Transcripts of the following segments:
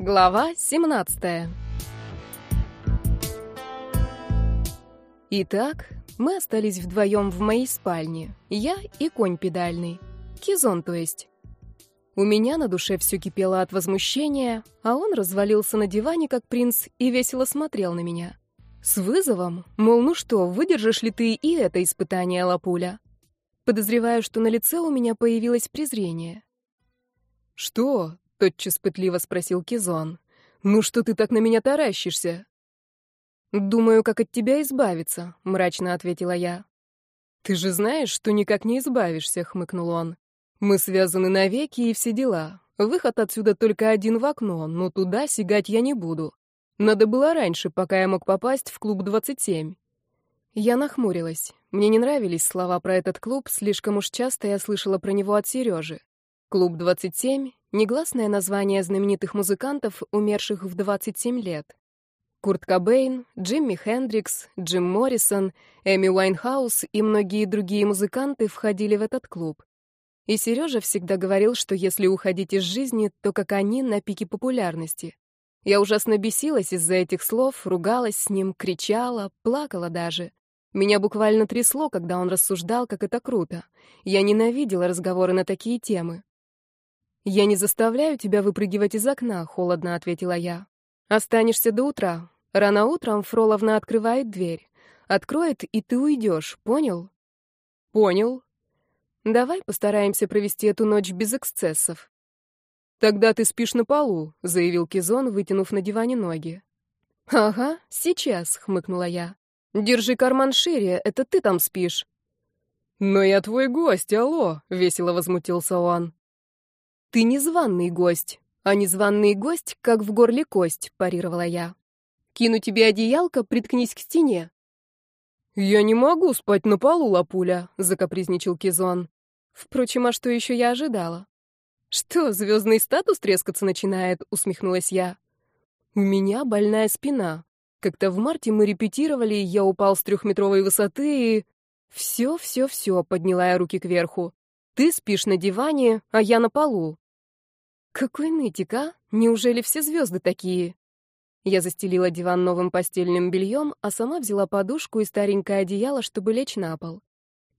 Глава 17 Итак, мы остались вдвоем в моей спальне. Я и конь педальный. Кизон, то есть. У меня на душе все кипело от возмущения, а он развалился на диване, как принц, и весело смотрел на меня. С вызовом, мол, ну что, выдержишь ли ты и это испытание, Лапуля? Подозреваю, что на лице у меня появилось презрение. «Что?» Тотчас пытливо спросил Кизон. Ну что ты так на меня таращишься? Думаю, как от тебя избавиться, мрачно ответила я. Ты же знаешь, что никак не избавишься, хмыкнул он. Мы связаны навеки и все дела. Выход отсюда только один в окно, но туда сигать я не буду. Надо было раньше, пока я мог попасть в клуб 27. Я нахмурилась. Мне не нравились слова про этот клуб, слишком уж часто я слышала про него от Сережи. Клуб 27 Негласное название знаменитых музыкантов, умерших в 27 лет. Курт Кобейн, Джимми Хендрикс, Джим Моррисон, Эми Уайнхаус и многие другие музыканты входили в этот клуб. И Сережа всегда говорил, что если уходить из жизни, то как они на пике популярности. Я ужасно бесилась из-за этих слов, ругалась с ним, кричала, плакала даже. Меня буквально трясло, когда он рассуждал, как это круто. Я ненавидела разговоры на такие темы. «Я не заставляю тебя выпрыгивать из окна», — холодно ответила я. «Останешься до утра. Рано утром Фроловна открывает дверь. Откроет, и ты уйдешь, понял?» «Понял». «Давай постараемся провести эту ночь без эксцессов». «Тогда ты спишь на полу», — заявил Кизон, вытянув на диване ноги. «Ага, сейчас», — хмыкнула я. «Держи карман шире, это ты там спишь». «Но я твой гость, алло», — весело возмутился он. «Ты незваный гость, а незваный гость, как в горле кость», — парировала я. «Кину тебе одеялко, приткнись к стене». «Я не могу спать на полу, лапуля», — закапризничал Кизон. Впрочем, а что еще я ожидала? «Что, звездный статус трескаться начинает?» — усмехнулась я. «У меня больная спина. Как-то в марте мы репетировали, я упал с трехметровой высоты и...» «Все, все, все», — подняла я руки кверху. Ты спишь на диване, а я на полу. Какой нытик, а? Неужели все звезды такие? Я застелила диван новым постельным бельем, а сама взяла подушку и старенькое одеяло, чтобы лечь на пол.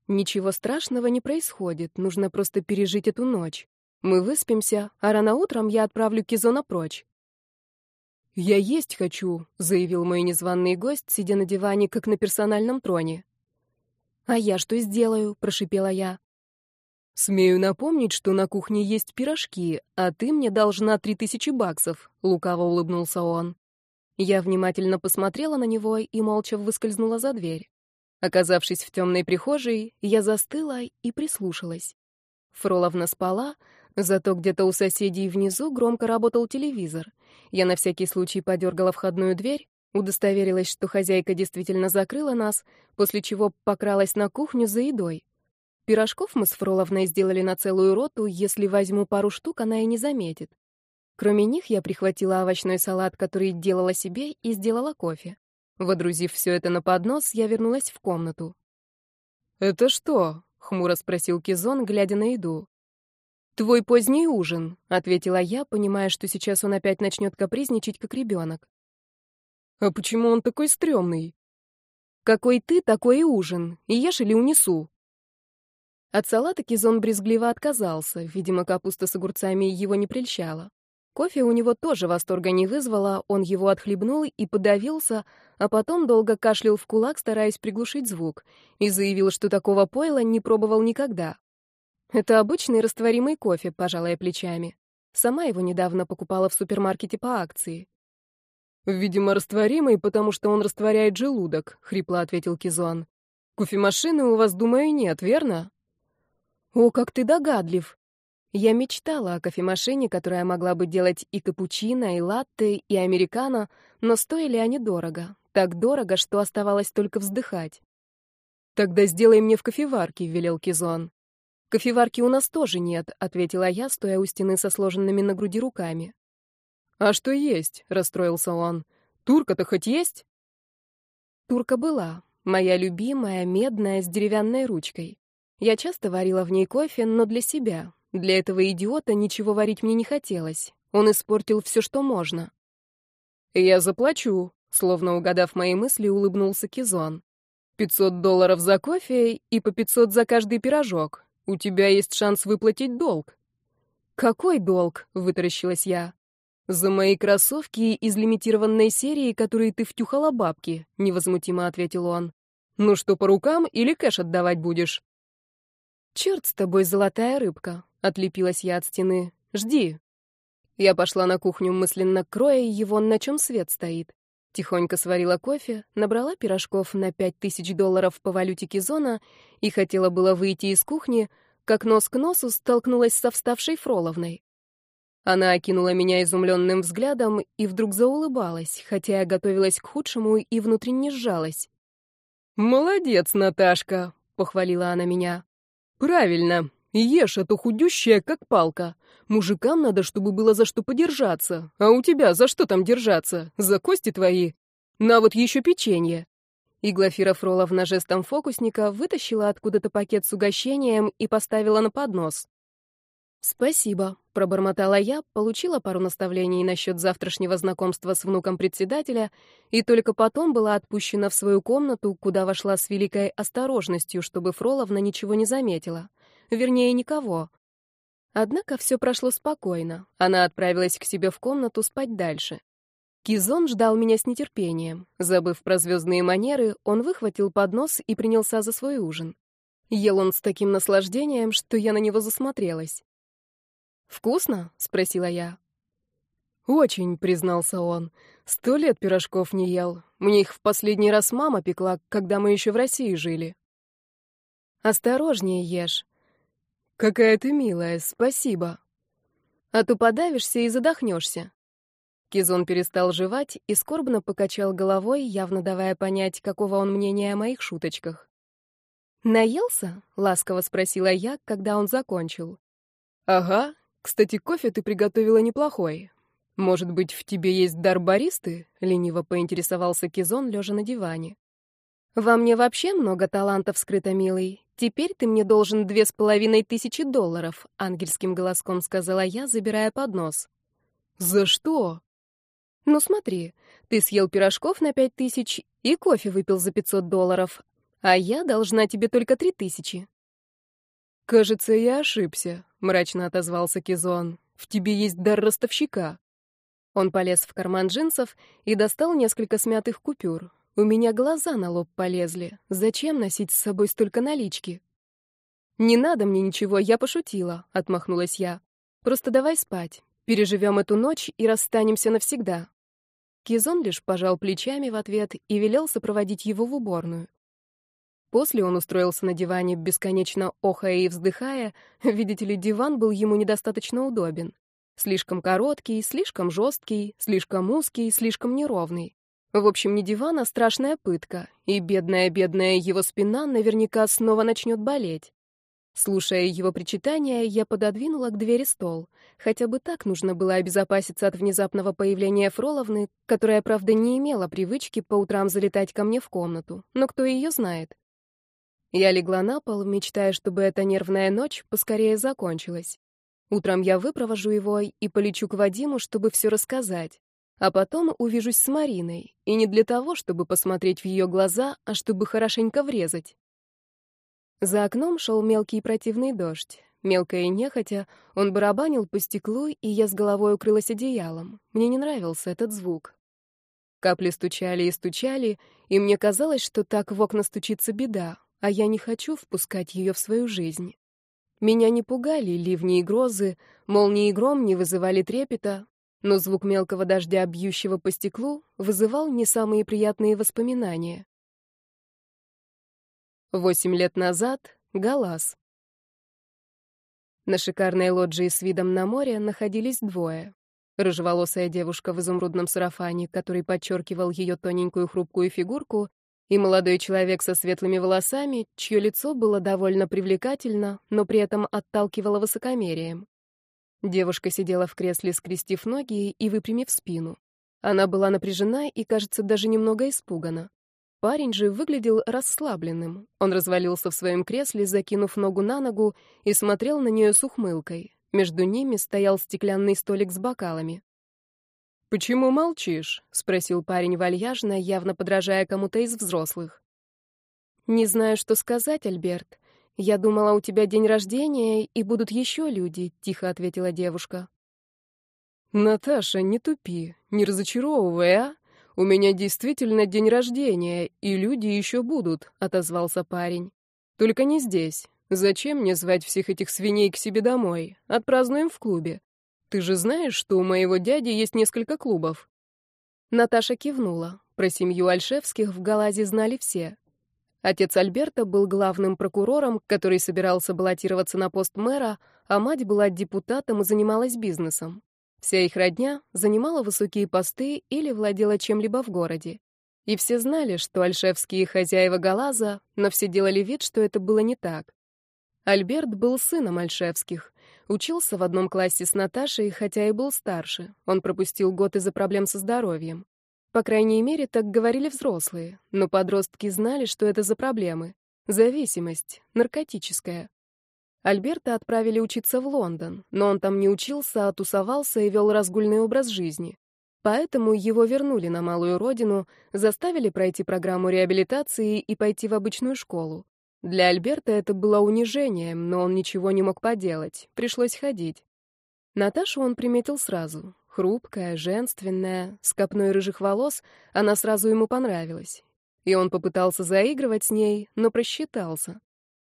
Ничего страшного не происходит, нужно просто пережить эту ночь. Мы выспимся, а рано утром я отправлю Кизона прочь. «Я есть хочу», — заявил мой незваный гость, сидя на диване, как на персональном троне. «А я что сделаю?» — прошипела я. «Смею напомнить, что на кухне есть пирожки, а ты мне должна три тысячи баксов», — лукаво улыбнулся он. Я внимательно посмотрела на него и молча выскользнула за дверь. Оказавшись в темной прихожей, я застыла и прислушалась. Фроловна спала, зато где-то у соседей внизу громко работал телевизор. Я на всякий случай подергала входную дверь, удостоверилась, что хозяйка действительно закрыла нас, после чего покралась на кухню за едой. Пирожков мы с Фроловной сделали на целую роту, если возьму пару штук, она и не заметит. Кроме них я прихватила овощной салат, который делала себе, и сделала кофе. Водрузив все это на поднос, я вернулась в комнату. «Это что?» — хмуро спросил Кизон, глядя на еду. «Твой поздний ужин», — ответила я, понимая, что сейчас он опять начнет капризничать, как ребенок. «А почему он такой стрёмный?» «Какой ты, такой и ужин. И ешь или унесу». От салата Кизон брезгливо отказался, видимо, капуста с огурцами его не прельщала. Кофе у него тоже восторга не вызвало, он его отхлебнул и подавился, а потом долго кашлял в кулак, стараясь приглушить звук, и заявил, что такого пойла не пробовал никогда. «Это обычный растворимый кофе», — пожалая плечами. Сама его недавно покупала в супермаркете по акции. «Видимо, растворимый, потому что он растворяет желудок», — хрипло ответил Кизон. «Кофемашины у вас, думаю, нет, верно?» «О, как ты догадлив!» Я мечтала о кофемашине, которая могла бы делать и капучино, и латте, и американо, но стоили они дорого. Так дорого, что оставалось только вздыхать. «Тогда сделай мне в кофеварке», — велел Кизон. «Кофеварки у нас тоже нет», — ответила я, стоя у стены со сложенными на груди руками. «А что есть?» — расстроился он. «Турка-то хоть есть?» Турка была. Моя любимая, медная, с деревянной ручкой. Я часто варила в ней кофе, но для себя. Для этого идиота ничего варить мне не хотелось. Он испортил все, что можно. «Я заплачу», — словно угадав мои мысли, улыбнулся Кизон. «Пятьсот долларов за кофе и по пятьсот за каждый пирожок. У тебя есть шанс выплатить долг». «Какой долг?» — вытаращилась я. «За мои кроссовки из лимитированной серии, которые ты втюхала бабки», — невозмутимо ответил он. «Ну что, по рукам или кэш отдавать будешь?» «Черт с тобой, золотая рыбка!» — отлепилась я от стены. «Жди!» Я пошла на кухню, мысленно кроя его, на чем свет стоит. Тихонько сварила кофе, набрала пирожков на пять тысяч долларов по валюте Кизона и хотела было выйти из кухни, как нос к носу столкнулась со вставшей Фроловной. Она окинула меня изумленным взглядом и вдруг заулыбалась, хотя я готовилась к худшему и внутренне сжалась. «Молодец, Наташка!» — похвалила она меня. «Правильно. Ешь, а то худющая, как палка. Мужикам надо, чтобы было за что подержаться. А у тебя за что там держаться? За кости твои? На вот еще печенье». И Глафира Фроловна жестом фокусника вытащила откуда-то пакет с угощением и поставила на поднос. «Спасибо», — пробормотала я, получила пару наставлений насчет завтрашнего знакомства с внуком председателя и только потом была отпущена в свою комнату, куда вошла с великой осторожностью, чтобы Фроловна ничего не заметила. Вернее, никого. Однако все прошло спокойно. Она отправилась к себе в комнату спать дальше. Кизон ждал меня с нетерпением. Забыв про звездные манеры, он выхватил поднос и принялся за свой ужин. Ел он с таким наслаждением, что я на него засмотрелась. «Вкусно?» — спросила я. «Очень», — признался он. «Сто лет пирожков не ел. Мне их в последний раз мама пекла, когда мы еще в России жили». «Осторожнее ешь». «Какая ты милая, спасибо». «А то подавишься и задохнешься». Кизон перестал жевать и скорбно покачал головой, явно давая понять, какого он мнения о моих шуточках. «Наелся?» — ласково спросила я, когда он закончил. «Ага, кстати, кофе ты приготовила неплохой. Может быть, в тебе есть дар баристы? Лениво поинтересовался Кизон, лежа на диване. Во мне вообще много талантов скрыто, милый. Теперь ты мне должен две с половиной тысячи долларов, ангельским голоском сказала я, забирая поднос. За что? Ну смотри, ты съел пирожков на пять тысяч и кофе выпил за пятьсот долларов, а я должна тебе только три тысячи. «Кажется, я ошибся», — мрачно отозвался Кизон. «В тебе есть дар ростовщика». Он полез в карман джинсов и достал несколько смятых купюр. У меня глаза на лоб полезли. Зачем носить с собой столько налички? «Не надо мне ничего, я пошутила», — отмахнулась я. «Просто давай спать. Переживем эту ночь и расстанемся навсегда». Кизон лишь пожал плечами в ответ и велел сопроводить его в уборную. После он устроился на диване, бесконечно охая и вздыхая. Видите ли, диван был ему недостаточно удобен. Слишком короткий, слишком жесткий, слишком узкий, слишком неровный. В общем, не диван, а страшная пытка. И бедная-бедная его спина наверняка снова начнет болеть. Слушая его причитания, я пододвинула к двери стол. Хотя бы так нужно было обезопаситься от внезапного появления Фроловны, которая, правда, не имела привычки по утрам залетать ко мне в комнату. Но кто ее знает? Я легла на пол, мечтая, чтобы эта нервная ночь поскорее закончилась. Утром я выпровожу его и полечу к Вадиму, чтобы все рассказать. А потом увижусь с Мариной, и не для того, чтобы посмотреть в ее глаза, а чтобы хорошенько врезать. За окном шел мелкий противный дождь. Мелко и нехотя, он барабанил по стеклу, и я с головой укрылась одеялом. Мне не нравился этот звук. Капли стучали и стучали, и мне казалось, что так в окна стучится беда, а я не хочу впускать ее в свою жизнь. Меня не пугали ливни и грозы, молнии и гром не вызывали трепета, но звук мелкого дождя, бьющего по стеклу, вызывал не самые приятные воспоминания. Восемь лет назад — Галас. На шикарной лоджии с видом на море находились двое. Рыжеволосая девушка в изумрудном сарафане, который подчеркивал ее тоненькую хрупкую фигурку, и молодой человек со светлыми волосами, чье лицо было довольно привлекательно, но при этом отталкивало высокомерием. Девушка сидела в кресле, скрестив ноги и выпрямив спину. Она была напряжена и, кажется, даже немного испугана. Парень же выглядел расслабленным. Он развалился в своем кресле, закинув ногу на ногу, и смотрел на нее с ухмылкой. Между ними стоял стеклянный столик с бокалами. «Почему молчишь?» — спросил парень вальяжно, явно подражая кому-то из взрослых. «Не знаю, что сказать, Альберт. Я думала, у тебя день рождения, и будут еще люди», — тихо ответила девушка. «Наташа, не тупи, не разочаровывай, а? У меня действительно день рождения, и люди еще будут», — отозвался парень. «Только не здесь. Зачем мне звать всех этих свиней к себе домой? Отпразднуем в клубе. Ты же знаешь, что у моего дяди есть несколько клубов?» Наташа кивнула. Про семью Альшевских в Галазе знали все. Отец Альберта был главным прокурором, который собирался баллотироваться на пост мэра, а мать была депутатом и занималась бизнесом. Вся их родня занимала высокие посты или владела чем-либо в городе. И все знали, что альшевские хозяева Галаза, но все делали вид, что это было не так. Альберт был сыном альшевских, Учился в одном классе с Наташей, хотя и был старше. Он пропустил год из-за проблем со здоровьем. По крайней мере, так говорили взрослые, но подростки знали, что это за проблемы. Зависимость, наркотическая. Альберта отправили учиться в Лондон, но он там не учился, а тусовался и вел разгульный образ жизни. Поэтому его вернули на малую родину, заставили пройти программу реабилитации и пойти в обычную школу. Для Альберта это было унижением, но он ничего не мог поделать, пришлось ходить. Наташу он приметил сразу. Хрупкая, женственная, с копной рыжих волос, она сразу ему понравилась. И он попытался заигрывать с ней, но просчитался.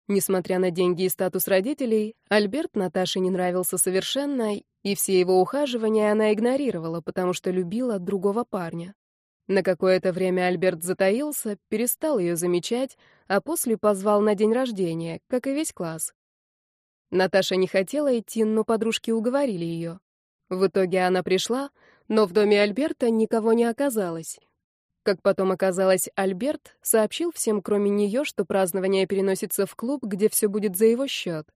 Несмотря на деньги и статус родителей, Альберт Наташе не нравился совершенно, и все его ухаживания она игнорировала, потому что любила другого парня. На какое-то время Альберт затаился, перестал ее замечать, а после позвал на день рождения, как и весь класс. Наташа не хотела идти, но подружки уговорили ее. В итоге она пришла, но в доме Альберта никого не оказалось. Как потом оказалось, Альберт сообщил всем, кроме нее, что празднование переносится в клуб, где все будет за его счет.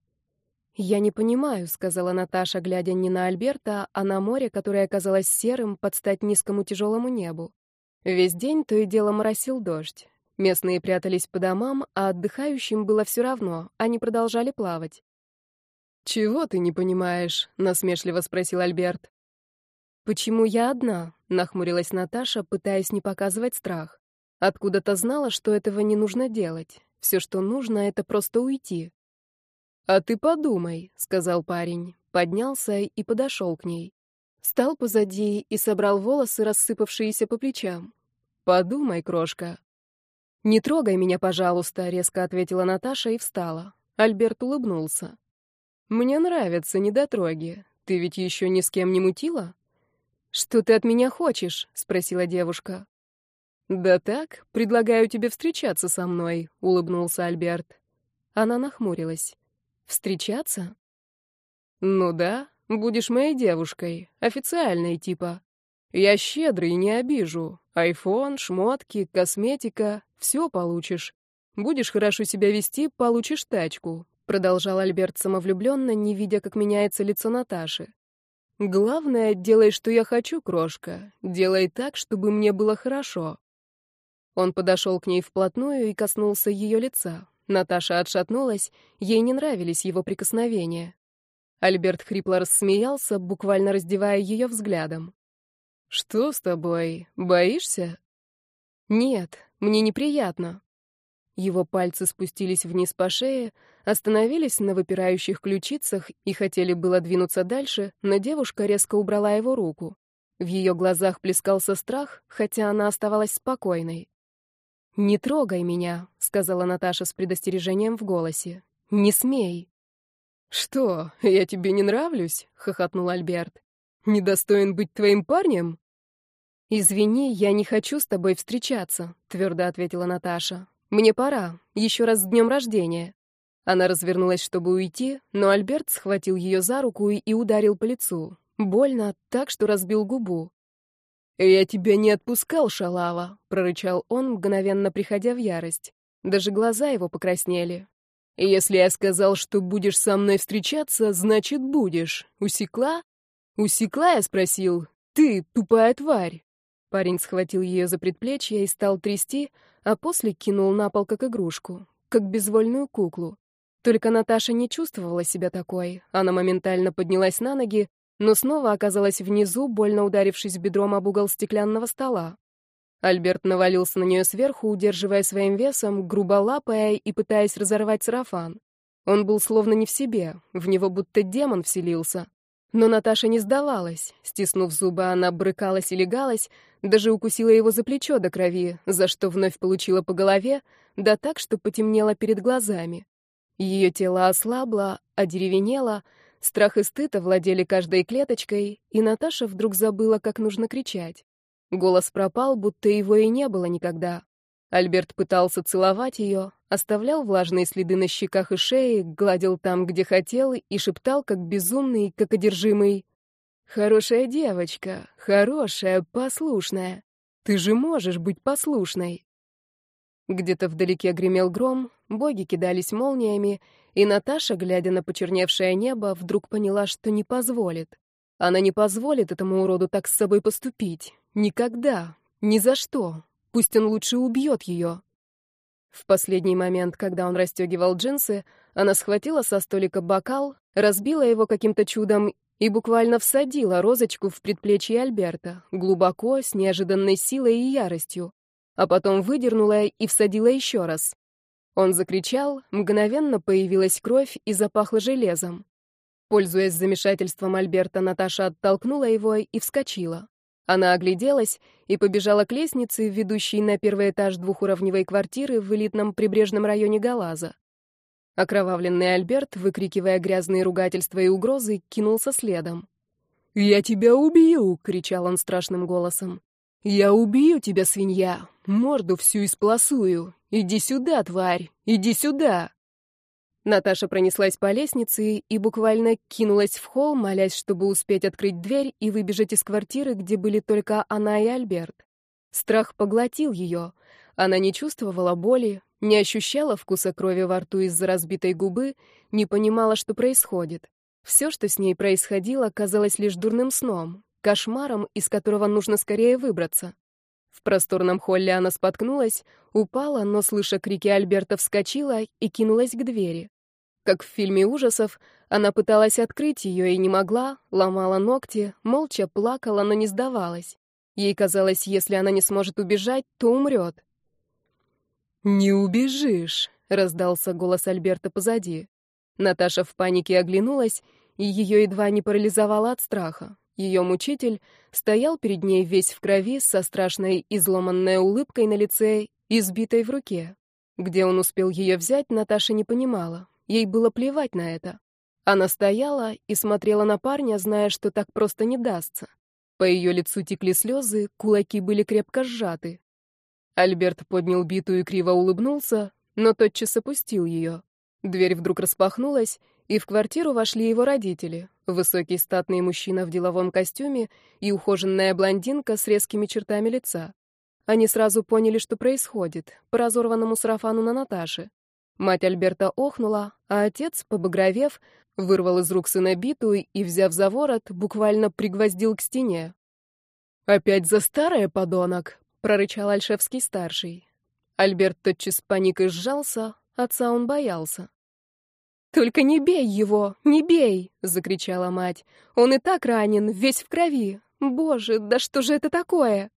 «Я не понимаю», — сказала Наташа, глядя не на Альберта, а на море, которое оказалось серым под стать низкому тяжелому небу. Весь день то и дело моросил дождь. Местные прятались по домам, а отдыхающим было все равно, они продолжали плавать. «Чего ты не понимаешь?» — насмешливо спросил Альберт. «Почему я одна?» — нахмурилась Наташа, пытаясь не показывать страх. Откуда-то знала, что этого не нужно делать. Все, что нужно, — это просто уйти. «А ты подумай», — сказал парень, поднялся и подошел к ней. Стал позади и собрал волосы, рассыпавшиеся по плечам. «Подумай, крошка». «Не трогай меня, пожалуйста», — резко ответила Наташа и встала. Альберт улыбнулся. «Мне нравятся недотроги. Ты ведь еще ни с кем не мутила?» «Что ты от меня хочешь?» — спросила девушка. «Да так, предлагаю тебе встречаться со мной», — улыбнулся Альберт. Она нахмурилась. «Встречаться?» «Ну да, Будешь моей девушкой, официальной типа. Я щедрый, не обижу. Айфон, шмотки, косметика — все получишь. Будешь хорошо себя вести, получишь тачку», — продолжал Альберт самовлюбленно, не видя, как меняется лицо Наташи. «Главное, делай, что я хочу, крошка. Делай так, чтобы мне было хорошо». Он подошел к ней вплотную и коснулся ее лица. Наташа отшатнулась, ей не нравились его прикосновения. Альберт хрипло рассмеялся, буквально раздевая ее взглядом. «Что с тобой? Боишься?» «Нет, мне неприятно». Его пальцы спустились вниз по шее, остановились на выпирающих ключицах и хотели было двинуться дальше, но девушка резко убрала его руку. В ее глазах плескался страх, хотя она оставалась спокойной. «Не трогай меня», — сказала Наташа с предостережением в голосе. «Не смей». «Что, я тебе не нравлюсь?» — хохотнул Альберт. «Недостоин быть твоим парнем?» «Извини, я не хочу с тобой встречаться», — твердо ответила Наташа. «Мне пора. Еще раз с днем рождения». Она развернулась, чтобы уйти, но Альберт схватил ее за руку и ударил по лицу. Больно, так что разбил губу. «Я тебя не отпускал, шалава», — прорычал он, мгновенно приходя в ярость. Даже глаза его покраснели. Если я сказал, что будешь со мной встречаться, значит, будешь. Усекла? Усекла, я спросил. Ты, тупая тварь. Парень схватил ее за предплечье и стал трясти, а после кинул на пол как игрушку, как безвольную куклу. Только Наташа не чувствовала себя такой. Она моментально поднялась на ноги, но снова оказалась внизу, больно ударившись бедром об угол стеклянного стола. Альберт навалился на нее сверху, удерживая своим весом, грубо лапая и пытаясь разорвать сарафан. Он был словно не в себе, в него будто демон вселился. Но Наташа не сдавалась. Стиснув зубы, она брыкалась и легалась, даже укусила его за плечо до крови, за что вновь получила по голове, да так, что потемнело перед глазами. Ее тело ослабло, одеревенело, страх и стыд овладели каждой клеточкой, и Наташа вдруг забыла, как нужно кричать. Голос пропал, будто его и не было никогда. Альберт пытался целовать ее, оставлял влажные следы на щеках и шее, гладил там, где хотел, и шептал, как безумный, как одержимый. «Хорошая девочка, хорошая, послушная. Ты же можешь быть послушной». Где-то вдалеке гремел гром, боги кидались молниями, и Наташа, глядя на почерневшее небо, вдруг поняла, что не позволит. Она не позволит этому уроду так с собой поступить. Никогда. Ни за что. Пусть он лучше убьет ее. В последний момент, когда он расстегивал джинсы, она схватила со столика бокал, разбила его каким-то чудом и буквально всадила розочку в предплечье Альберта, глубоко, с неожиданной силой и яростью, а потом выдернула и всадила еще раз. Он закричал, мгновенно появилась кровь и запахло железом. Пользуясь замешательством Альберта, Наташа оттолкнула его и вскочила. Она огляделась и побежала к лестнице, ведущей на первый этаж двухуровневой квартиры в элитном прибрежном районе Галаза. Окровавленный Альберт, выкрикивая грязные ругательства и угрозы, кинулся следом. «Я тебя убью!» — кричал он страшным голосом. «Я убью тебя, свинья! Морду всю исполосую! Иди сюда, тварь! Иди сюда!» Наташа пронеслась по лестнице и буквально кинулась в холл, молясь, чтобы успеть открыть дверь и выбежать из квартиры, где были только она и Альберт. Страх поглотил ее. Она не чувствовала боли, не ощущала вкуса крови во рту из-за разбитой губы, не понимала, что происходит. Все, что с ней происходило, казалось лишь дурным сном, кошмаром, из которого нужно скорее выбраться. В просторном холле она споткнулась, упала, но, слыша крики Альберта, вскочила и кинулась к двери. Как в фильме ужасов, она пыталась открыть ее и не могла, ломала ногти, молча плакала, но не сдавалась. Ей казалось, если она не сможет убежать, то умрет. «Не убежишь», — раздался голос Альберта позади. Наташа в панике оглянулась, и ее едва не парализовало от страха. Ее мучитель стоял перед ней весь в крови, со страшной изломанной улыбкой на лице, избитой в руке. Где он успел ее взять, Наташа не понимала. Ей было плевать на это. Она стояла и смотрела на парня, зная, что так просто не дастся. По ее лицу текли слезы, кулаки были крепко сжаты. Альберт поднял биту и криво улыбнулся, но тотчас опустил ее. Дверь вдруг распахнулась, и в квартиру вошли его родители. Высокий статный мужчина в деловом костюме и ухоженная блондинка с резкими чертами лица. Они сразу поняли, что происходит, по разорванному сарафану на Наташе. Мать Альберта охнула, а отец, побагровев, вырвал из рук сына биту и, взяв за ворот, буквально пригвоздил к стене. «Опять за старое, подонок!» — прорычал Альшевский-старший. Альберт тотчас паникой сжался, отца он боялся. «Только не бей его, не бей!» — закричала мать. «Он и так ранен, весь в крови. Боже, да что же это такое?»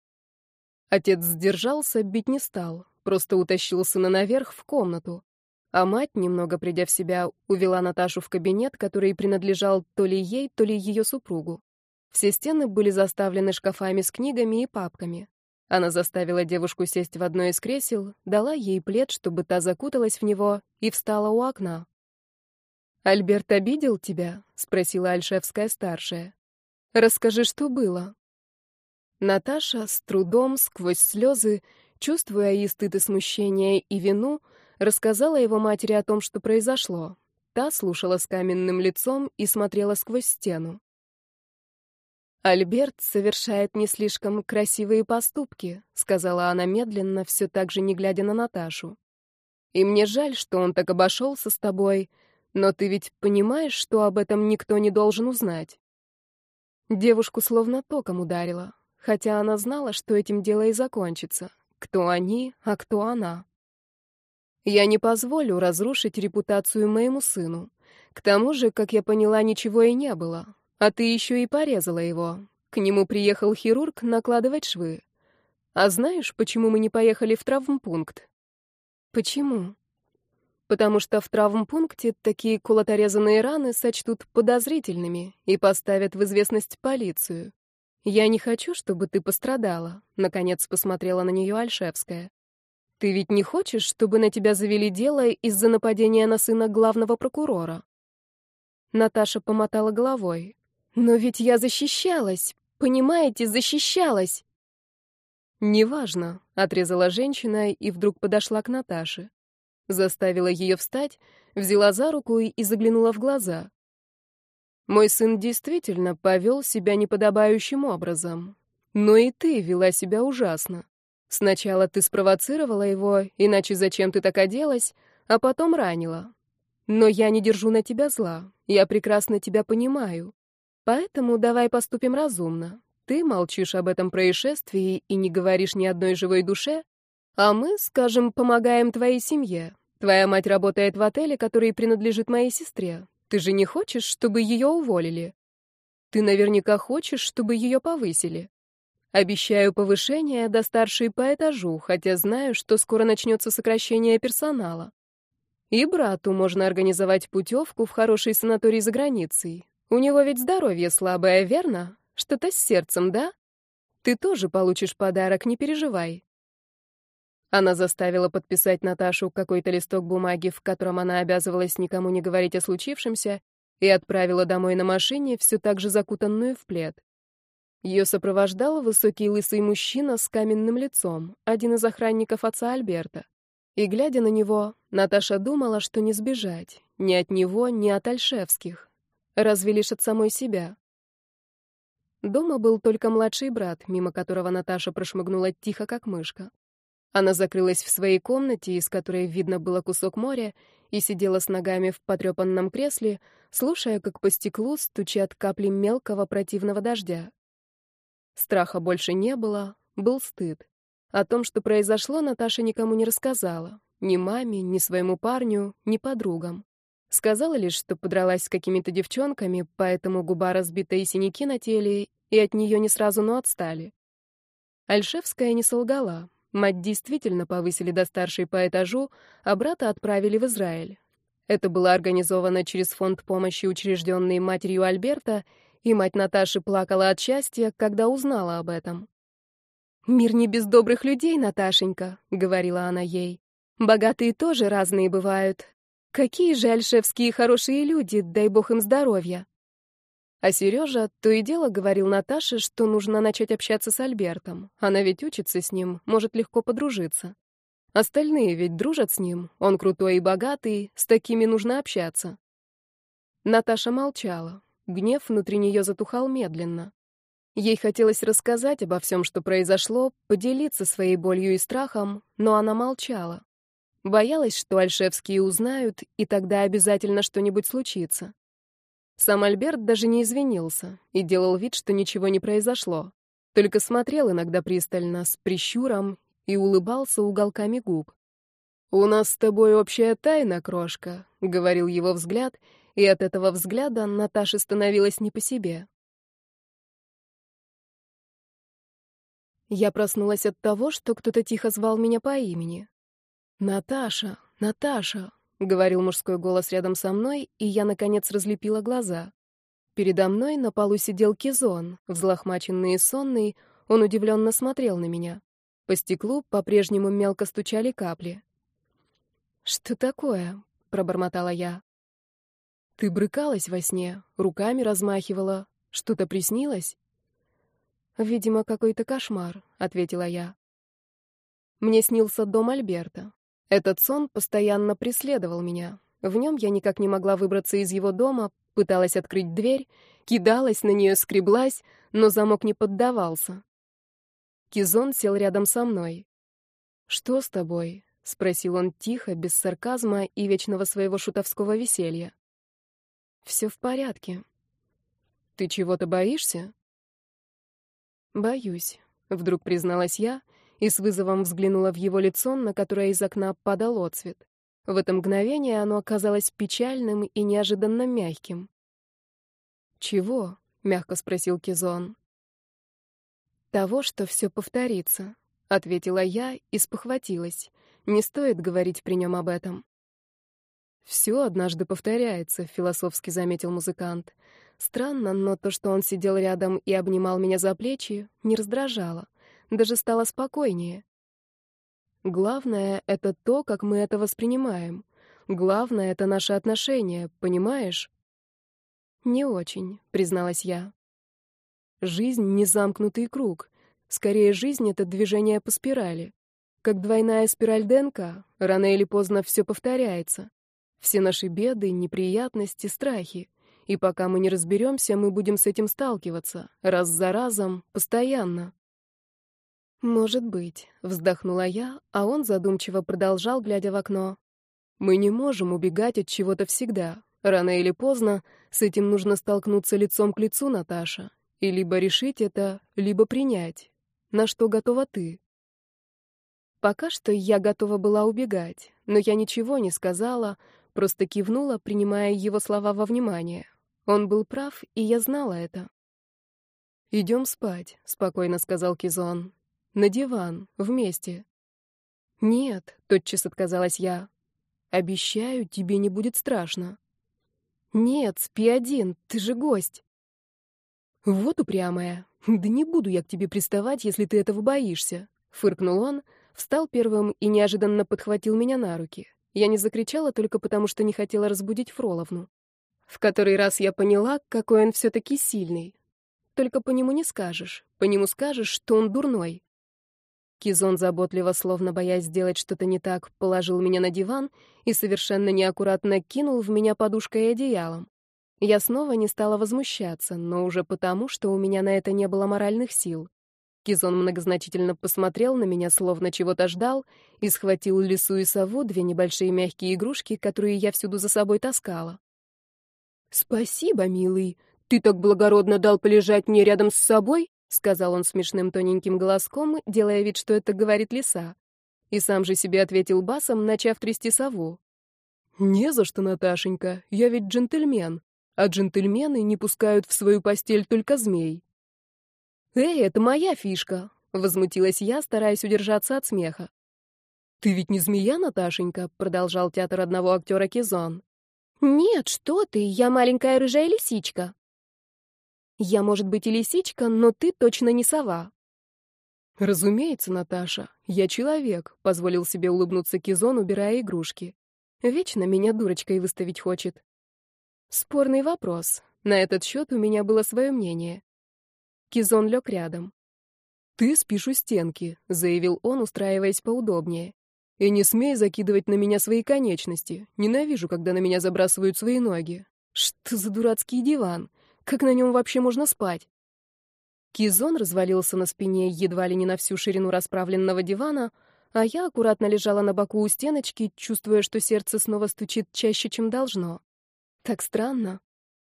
Отец сдержался, бить не стал, просто утащил сына наверх в комнату. А мать, немного придя в себя, увела Наташу в кабинет, который принадлежал то ли ей, то ли ее супругу. Все стены были заставлены шкафами с книгами и папками. Она заставила девушку сесть в одно из кресел, дала ей плед, чтобы та закуталась в него, и встала у окна. «Альберт обидел тебя?» — спросила Альшевская-старшая. «Расскажи, что было». Наташа с трудом, сквозь слезы, чувствуя и стыд, и смущение, и вину, рассказала его матери о том, что произошло. Та слушала с каменным лицом и смотрела сквозь стену. «Альберт совершает не слишком красивые поступки», — сказала она медленно, все так же не глядя на Наташу. «И мне жаль, что он так обошелся с тобой, но ты ведь понимаешь, что об этом никто не должен узнать?» Девушку словно током ударило, хотя она знала, что этим дело и закончится. Кто они, а кто она. Я не позволю разрушить репутацию моему сыну. К тому же, как я поняла, ничего и не было. А ты еще и порезала его. К нему приехал хирург накладывать швы. А знаешь, почему мы не поехали в травмпункт? Почему? Потому что в травмпункте такие колоторезанные раны сочтут подозрительными и поставят в известность полицию. Я не хочу, чтобы ты пострадала, наконец посмотрела на нее Альшевская. Ты ведь не хочешь, чтобы на тебя завели дело из-за нападения на сына главного прокурора? Наташа помотала головой. Но ведь я защищалась, понимаете, защищалась. «Неважно», — отрезала женщина и вдруг подошла к Наташе. Заставила ее встать, взяла за руку и заглянула в глаза. «Мой сын действительно повел себя неподобающим образом. Но и ты вела себя ужасно. Сначала ты спровоцировала его, иначе зачем ты так оделась, а потом ранила. Но я не держу на тебя зла, я прекрасно тебя понимаю. Поэтому давай поступим разумно. Ты молчишь об этом происшествии и не говоришь ни одной живой душе, а мы, скажем, помогаем твоей семье. Твоя мать работает в отеле, который принадлежит моей сестре. Ты же не хочешь, чтобы ее уволили? Ты наверняка хочешь, чтобы ее повысили. Обещаю повышение до старшей по этажу, хотя знаю, что скоро начнется сокращение персонала. И брату можно организовать путевку в хороший санаторий за границей. У него ведь здоровье слабое, верно? Что-то с сердцем, да? Ты тоже получишь подарок, не переживай. Она заставила подписать Наташу какой-то листок бумаги, в котором она обязывалась никому не говорить о случившемся, и отправила домой на машине, все так же закутанную в плед. Ее сопровождал высокий лысый мужчина с каменным лицом, один из охранников отца Альберта. И, глядя на него, Наташа думала, что не сбежать ни от него, ни от Альшевских, разве лишь от самой себя. Дома был только младший брат, мимо которого Наташа прошмыгнула тихо, как мышка. Она закрылась в своей комнате, из которой видно было кусок моря, и сидела с ногами в потрепанном кресле, слушая, как по стеклу стучат капли мелкого противного дождя. Страха больше не было, был стыд. О том, что произошло, Наташа никому не рассказала. Ни маме, ни своему парню, ни подругам. Сказала лишь, что подралась с какими-то девчонками, поэтому губа разбита и синяки на теле, и от нее не сразу, но отстали. Альшевская не солгала. Мать действительно повысили до старшей по этажу, а брата отправили в Израиль. Это было организовано через фонд помощи, учрежденный матерью Альберта, и мать Наташи плакала от счастья, когда узнала об этом. «Мир не без добрых людей, Наташенька», — говорила она ей. «Богатые тоже разные бывают. Какие же альшевские хорошие люди, дай бог им здоровья. А Сережа то и дело говорил Наташе, что нужно начать общаться с Альбертом. Она ведь учится с ним, может легко подружиться. Остальные ведь дружат с ним, он крутой и богатый, с такими нужно общаться. Наташа молчала. Гнев внутри нее затухал медленно. Ей хотелось рассказать обо всем, что произошло, поделиться своей болью и страхом, но она молчала. Боялась, что Альшевские узнают, и тогда обязательно что-нибудь случится. Сам Альберт даже не извинился и делал вид, что ничего не произошло. Только смотрел иногда пристально, с прищуром, и улыбался уголками губ. «У нас с тобой общая тайна, крошка», — говорил его взгляд, и от этого взгляда Наташе становилось не по себе. Я проснулась от того, что кто-то тихо звал меня по имени. «Наташа, Наташа!» — говорил мужской голос рядом со мной, и я, наконец, разлепила глаза. Передо мной на полу сидел Кизон, взлохмаченный и сонный, он удивленно смотрел на меня. По стеклу по-прежнему мелко стучали капли. «Что такое?» — пробормотала я. «Ты брыкалась во сне, руками размахивала. Что-то приснилось?» «Видимо, какой-то кошмар», — ответила я. Мне снился дом Альберта. Этот сон постоянно преследовал меня. В нем я никак не могла выбраться из его дома, пыталась открыть дверь, кидалась на нее, скреблась, но замок не поддавался. Кизон сел рядом со мной. «Что с тобой?» — спросил он тихо, без сарказма и вечного своего шутовского веселья. «Все в порядке. Ты чего-то боишься?» «Боюсь», — вдруг призналась я, и с вызовом взглянула в его лицо, на которое из окна падал отсвет. В это мгновение оно оказалось печальным и неожиданно мягким. «Чего?» — мягко спросил Кизон. «Того, что все повторится», — ответила я и спохватилась. Не стоит говорить при нем об этом. «Все однажды повторяется», — философски заметил музыкант. Странно, но то, что он сидел рядом и обнимал меня за плечи, не раздражало. Даже стало спокойнее. Главное — это то, как мы это воспринимаем. Главное — это наши отношения, понимаешь? Не очень, призналась я. Жизнь — не замкнутый круг. Скорее, жизнь — это движение по спирали. Как двойная спираль ДНК, рано или поздно все повторяется. Все наши беды, неприятности, страхи. И пока мы не разберемся, мы будем с этим сталкиваться, раз за разом, постоянно. «Может быть», — вздохнула я, а он задумчиво продолжал, глядя в окно. «Мы не можем убегать от чего-то всегда. Рано или поздно с этим нужно столкнуться лицом к лицу, Наташа. И либо решить это, либо принять. На что готова ты?» Пока что я готова была убегать, но я ничего не сказала, просто кивнула, принимая его слова во внимание. Он был прав, и я знала это. «Идем спать», — спокойно сказал Кизон. «На диван, вместе». «Нет», — тотчас отказалась я. «Обещаю, тебе не будет страшно». «Нет, спи один, ты же гость». «Вот упрямая. Да не буду я к тебе приставать, если ты этого боишься», — фыркнул он, встал первым и неожиданно подхватил меня на руки. Я не закричала только потому, что не хотела разбудить Фроловну. В который раз я поняла, какой он все-таки сильный. Только по нему не скажешь. По нему скажешь, что он дурной. Кизон заботливо, словно боясь сделать что-то не так, положил меня на диван и совершенно неаккуратно кинул в меня подушкой и одеялом. Я снова не стала возмущаться, но уже потому, что у меня на это не было моральных сил. Кизон многозначительно посмотрел на меня, словно чего-то ждал, и схватил лису и сову, две небольшие мягкие игрушки, которые я всюду за собой таскала. «Спасибо, милый. Ты так благородно дал полежать мне рядом с собой», — сказал он смешным тоненьким голоском, делая вид, что это говорит лиса. И сам же себе ответил басом, начав трясти сову. «Не за что, Наташенька, я ведь джентльмен, а джентльмены не пускают в свою постель только змей». «Эй, это моя фишка!» — возмутилась я, стараясь удержаться от смеха. «Ты ведь не змея, Наташенька?» — продолжал театр одного актера Кизон. «Нет, что ты, я маленькая рыжая лисичка». «Я, может быть, и лисичка, но ты точно не сова». «Разумеется, Наташа, я человек», — позволил себе улыбнуться Кизон, убирая игрушки. «Вечно меня дурочкой выставить хочет». Спорный вопрос. На этот счет у меня было свое мнение. Кизон лег рядом. «Ты спишь у стенки», — заявил он, устраиваясь поудобнее. «И не смей закидывать на меня свои конечности. Ненавижу, когда на меня забрасывают свои ноги. Что за дурацкий диван? Как на нем вообще можно спать?» Кизон развалился на спине едва ли не на всю ширину расправленного дивана, а я аккуратно лежала на боку у стеночки, чувствуя, что сердце снова стучит чаще, чем должно. Так странно.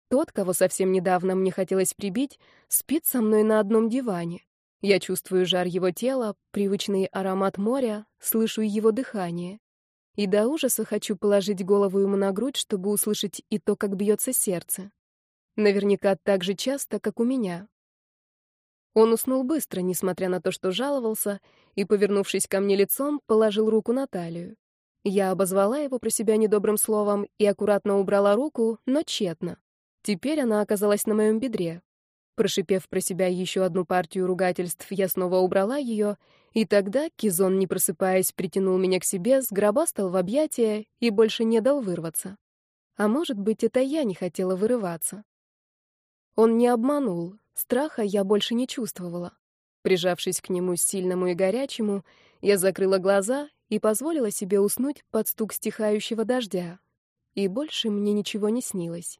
Тот, кого совсем недавно мне хотелось прибить, спит со мной на одном диване. Я чувствую жар его тела, привычный аромат моря, слышу его дыхание. И до ужаса хочу положить голову ему на грудь, чтобы услышать и то, как бьется сердце. Наверняка так же часто, как у меня. Он уснул быстро, несмотря на то, что жаловался, и, повернувшись ко мне лицом, положил руку на талию. Я обозвала его про себя недобрым словом и аккуратно убрала руку, но тщетно. Теперь она оказалась на моем бедре. Прошипев про себя еще одну партию ругательств, я снова убрала ее, и тогда Кизон, не просыпаясь, притянул меня к себе, сгробастал в объятия и больше не дал вырваться. А может быть, это я не хотела вырываться. Он не обманул, страха я больше не чувствовала. Прижавшись к нему сильному и горячему, я закрыла глаза и позволила себе уснуть под стук стихающего дождя. И больше мне ничего не снилось.